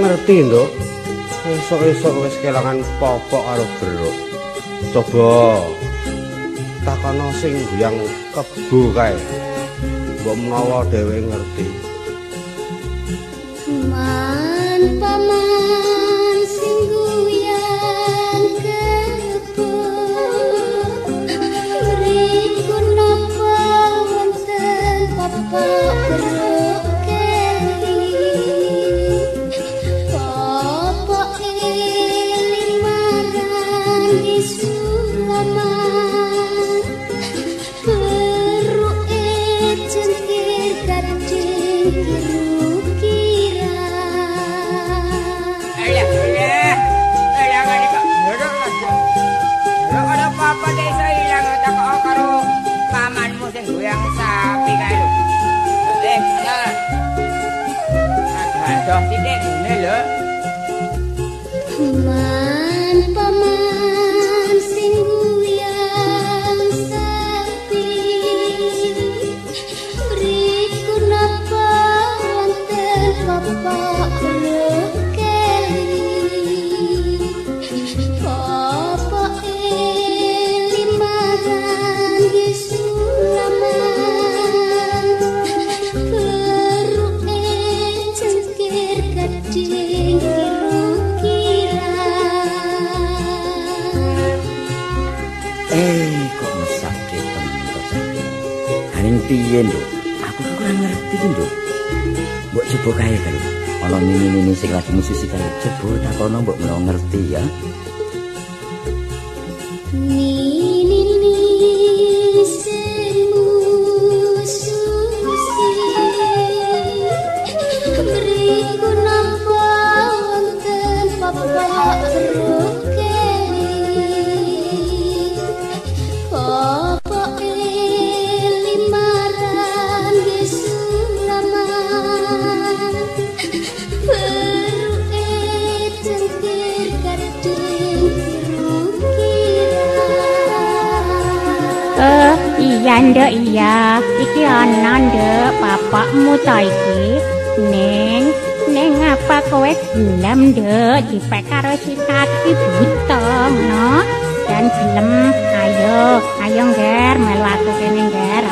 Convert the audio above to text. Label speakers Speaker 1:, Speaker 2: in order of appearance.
Speaker 1: ngerti, Nduk. Esuk-esuk wis kelangan popok karo beruk. Coba takono sing yang kebu kae. Mbok menawa dhewe ngerti.
Speaker 2: pratik eh.
Speaker 3: Piye lho aku kurang ngerti lho mbok coba kae kan. Ana nini-nini sing lagi musisi kae. Coba takono mbok menawa ngerti ya
Speaker 4: ndek iya. Iki ana ndek bapakmu ta iki? Neng neng apa kowe gelem ndek dipek karo si kaki buta no? Dan gelem. Ayo ayo ngger melu aku kene ngger